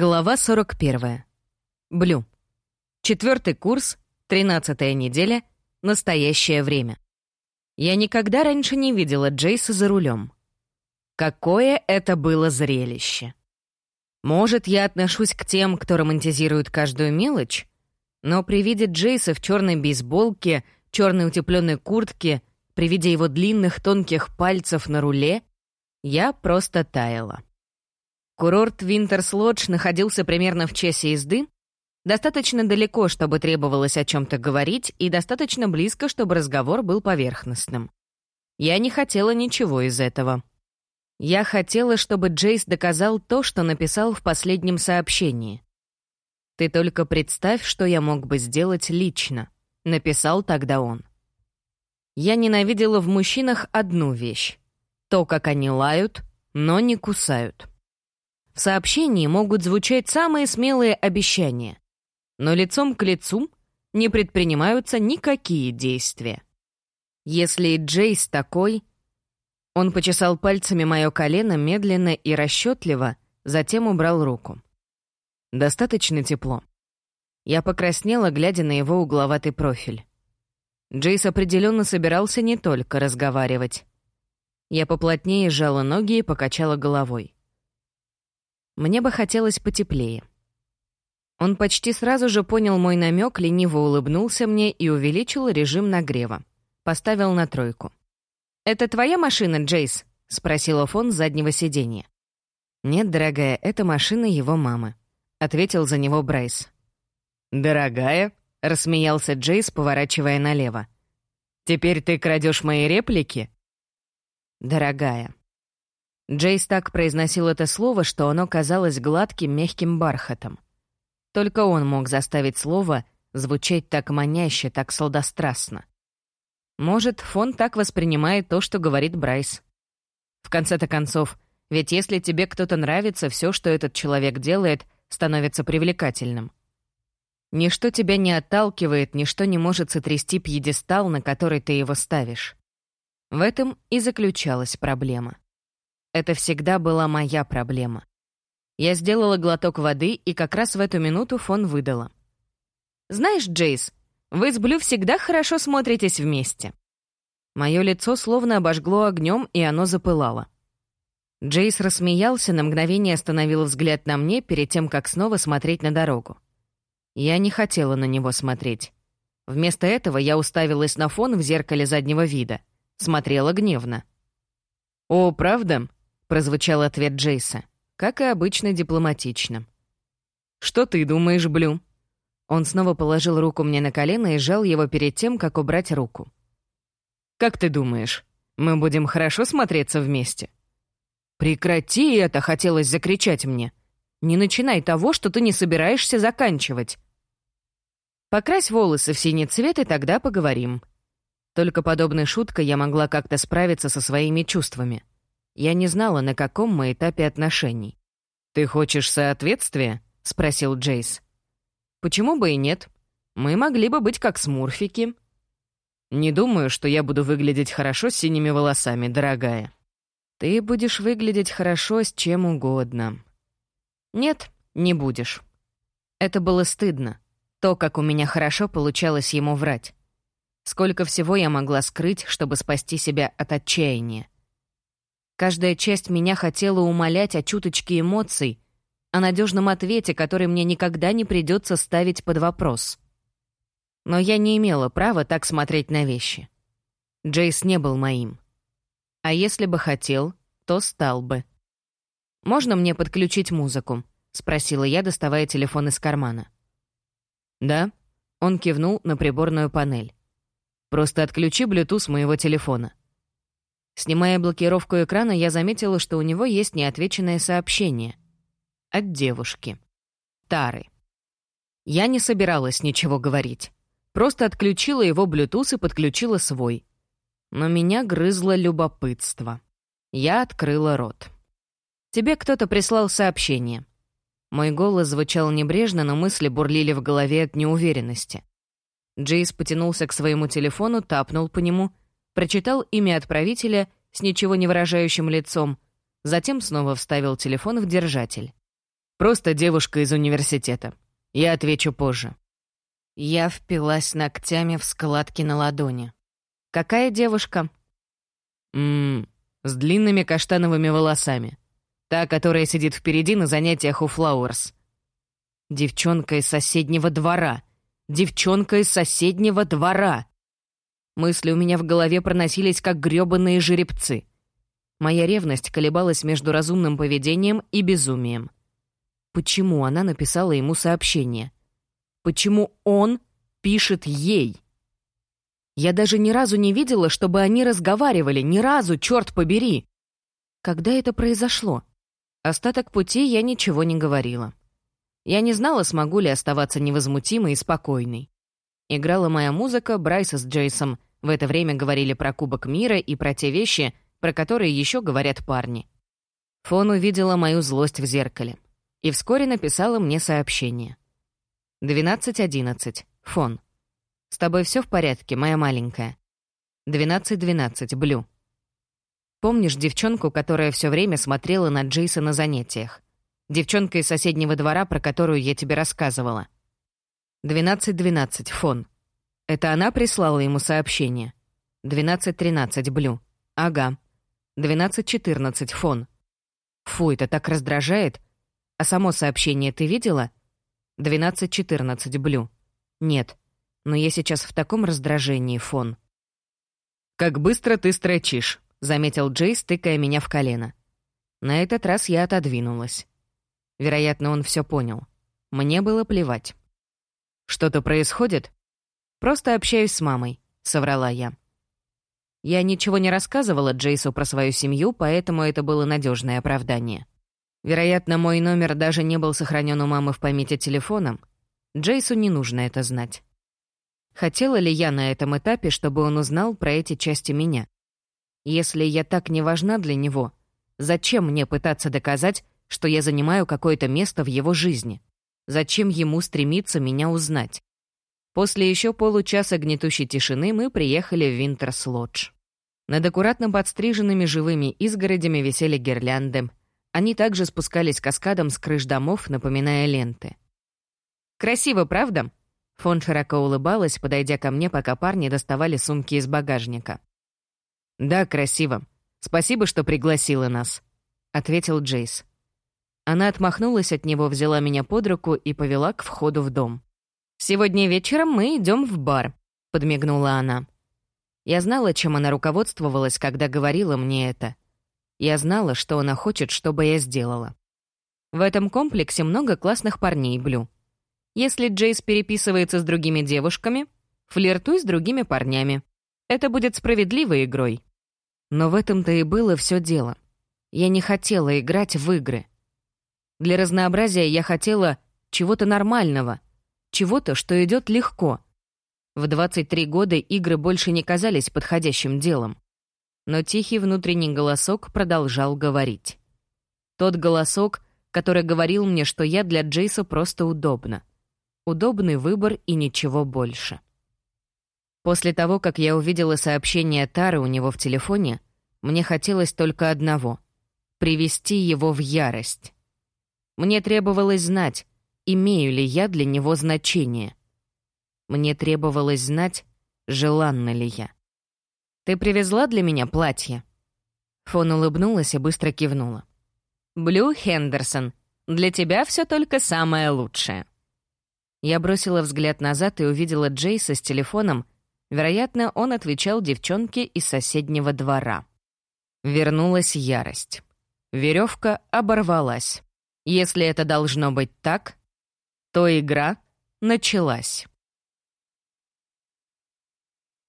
Глава 41. Блю. Четвертый курс, тринадцатая неделя, настоящее время. Я никогда раньше не видела Джейса за рулем. Какое это было зрелище! Может, я отношусь к тем, кто романтизирует каждую мелочь, но при виде Джейса в черной бейсболке, черной утепленной куртке, при виде его длинных тонких пальцев на руле, я просто таяла. Курорт Винтерс-Лодж находился примерно в часе езды, достаточно далеко, чтобы требовалось о чем-то говорить, и достаточно близко, чтобы разговор был поверхностным. Я не хотела ничего из этого. Я хотела, чтобы Джейс доказал то, что написал в последнем сообщении. «Ты только представь, что я мог бы сделать лично», — написал тогда он. Я ненавидела в мужчинах одну вещь — то, как они лают, но не кусают. В сообщении могут звучать самые смелые обещания, но лицом к лицу не предпринимаются никакие действия. Если Джейс такой... Он почесал пальцами мое колено медленно и расчетливо, затем убрал руку. Достаточно тепло. Я покраснела, глядя на его угловатый профиль. Джейс определенно собирался не только разговаривать. Я поплотнее сжала ноги и покачала головой. Мне бы хотелось потеплее. Он почти сразу же понял мой намек, лениво улыбнулся мне и увеличил режим нагрева. Поставил на тройку. «Это твоя машина, Джейс?» — спросил фон с заднего сиденья. «Нет, дорогая, это машина его мамы», — ответил за него Брайс. «Дорогая?» — рассмеялся Джейс, поворачивая налево. «Теперь ты крадешь мои реплики?» «Дорогая», Джейс так произносил это слово, что оно казалось гладким, мягким бархатом. Только он мог заставить слово звучать так маняще, так сладострастно. Может, Фон так воспринимает то, что говорит Брайс. В конце-то концов, ведь если тебе кто-то нравится, все, что этот человек делает, становится привлекательным. Ничто тебя не отталкивает, ничто не может сотрясти пьедестал, на который ты его ставишь. В этом и заключалась проблема. Это всегда была моя проблема. Я сделала глоток воды, и как раз в эту минуту фон выдала. «Знаешь, Джейс, вы с Блю всегда хорошо смотритесь вместе». Мое лицо словно обожгло огнем, и оно запылало. Джейс рассмеялся, на мгновение остановил взгляд на мне перед тем, как снова смотреть на дорогу. Я не хотела на него смотреть. Вместо этого я уставилась на фон в зеркале заднего вида. Смотрела гневно. «О, правда?» Прозвучал ответ Джейса, как и обычно дипломатично. «Что ты думаешь, Блю?» Он снова положил руку мне на колено и сжал его перед тем, как убрать руку. «Как ты думаешь, мы будем хорошо смотреться вместе?» «Прекрати это!» — хотелось закричать мне. «Не начинай того, что ты не собираешься заканчивать!» «Покрась волосы в синий цвет, и тогда поговорим». Только подобной шуткой я могла как-то справиться со своими чувствами. Я не знала, на каком мы этапе отношений. «Ты хочешь соответствия?» — спросил Джейс. «Почему бы и нет? Мы могли бы быть как смурфики». «Не думаю, что я буду выглядеть хорошо с синими волосами, дорогая». «Ты будешь выглядеть хорошо с чем угодно». «Нет, не будешь». Это было стыдно. То, как у меня хорошо получалось ему врать. Сколько всего я могла скрыть, чтобы спасти себя от отчаяния. Каждая часть меня хотела умолять о чуточке эмоций, о надежном ответе, который мне никогда не придется ставить под вопрос. Но я не имела права так смотреть на вещи. Джейс не был моим. А если бы хотел, то стал бы. «Можно мне подключить музыку?» — спросила я, доставая телефон из кармана. «Да?» — он кивнул на приборную панель. «Просто отключи Bluetooth моего телефона». Снимая блокировку экрана, я заметила, что у него есть неотвеченное сообщение. От девушки. Тары. Я не собиралась ничего говорить. Просто отключила его Bluetooth и подключила свой. Но меня грызло любопытство. Я открыла рот. «Тебе кто-то прислал сообщение». Мой голос звучал небрежно, но мысли бурлили в голове от неуверенности. Джейс потянулся к своему телефону, тапнул по нему — прочитал имя отправителя с ничего не выражающим лицом, затем снова вставил телефон в держатель. Просто девушка из университета. Я отвечу позже». Я впилась ногтями в складки на ладони. «Какая девушка?» «Ммм, с длинными каштановыми волосами. Та, которая сидит впереди на занятиях у Флауэрс. Девчонка из соседнего двора. Девчонка из соседнего двора. Мысли у меня в голове проносились, как грёбаные жеребцы. Моя ревность колебалась между разумным поведением и безумием. Почему она написала ему сообщение? Почему он пишет ей? Я даже ни разу не видела, чтобы они разговаривали, ни разу, черт побери. Когда это произошло? Остаток пути я ничего не говорила. Я не знала, смогу ли оставаться невозмутимой и спокойной. Играла моя музыка, Брайса с Джейсом в это время говорили про Кубок мира и про те вещи, про которые еще говорят парни. Фон увидела мою злость в зеркале и вскоре написала мне сообщение. «12.11. Фон. С тобой все в порядке, моя маленькая?» «12.12. Блю. Помнишь девчонку, которая все время смотрела на Джейса на занятиях? Девчонка из соседнего двора, про которую я тебе рассказывала. 12.12, фон. Это она прислала ему сообщение. 12.13, Блю. Ага. 12.14, фон. Фу, это так раздражает. А само сообщение ты видела? 12.14, Блю. Нет. Но я сейчас в таком раздражении, фон. «Как быстро ты строчишь», — заметил Джей, стыкая меня в колено. На этот раз я отодвинулась. Вероятно, он все понял. Мне было плевать. «Что-то происходит?» «Просто общаюсь с мамой», — соврала я. Я ничего не рассказывала Джейсу про свою семью, поэтому это было надежное оправдание. Вероятно, мой номер даже не был сохранен у мамы в памяти телефоном. Джейсу не нужно это знать. Хотела ли я на этом этапе, чтобы он узнал про эти части меня? Если я так не важна для него, зачем мне пытаться доказать, что я занимаю какое-то место в его жизни. Зачем ему стремиться меня узнать? После еще получаса гнетущей тишины мы приехали в Винтерс-Лодж. Над аккуратно подстриженными живыми изгородями висели гирлянды. Они также спускались каскадом с крыш домов, напоминая ленты. «Красиво, правда?» Фон широко улыбалась, подойдя ко мне, пока парни доставали сумки из багажника. «Да, красиво. Спасибо, что пригласила нас», — ответил Джейс. Она отмахнулась от него, взяла меня под руку и повела к входу в дом. «Сегодня вечером мы идем в бар», — подмигнула она. Я знала, чем она руководствовалась, когда говорила мне это. Я знала, что она хочет, чтобы я сделала. В этом комплексе много классных парней, Блю. Если Джейс переписывается с другими девушками, флиртуй с другими парнями. Это будет справедливой игрой. Но в этом-то и было все дело. Я не хотела играть в игры. Для разнообразия я хотела чего-то нормального, чего-то, что идет легко. В 23 года игры больше не казались подходящим делом. Но тихий внутренний голосок продолжал говорить. Тот голосок, который говорил мне, что я для Джейса просто удобна. Удобный выбор и ничего больше. После того, как я увидела сообщение Тары у него в телефоне, мне хотелось только одного — привести его в ярость. Мне требовалось знать, имею ли я для него значение. Мне требовалось знать, желанна ли я. «Ты привезла для меня платье?» Фон улыбнулась и быстро кивнула. «Блю Хендерсон, для тебя все только самое лучшее». Я бросила взгляд назад и увидела Джейса с телефоном. Вероятно, он отвечал девчонке из соседнего двора. Вернулась ярость. Веревка оборвалась. Если это должно быть так, то игра началась.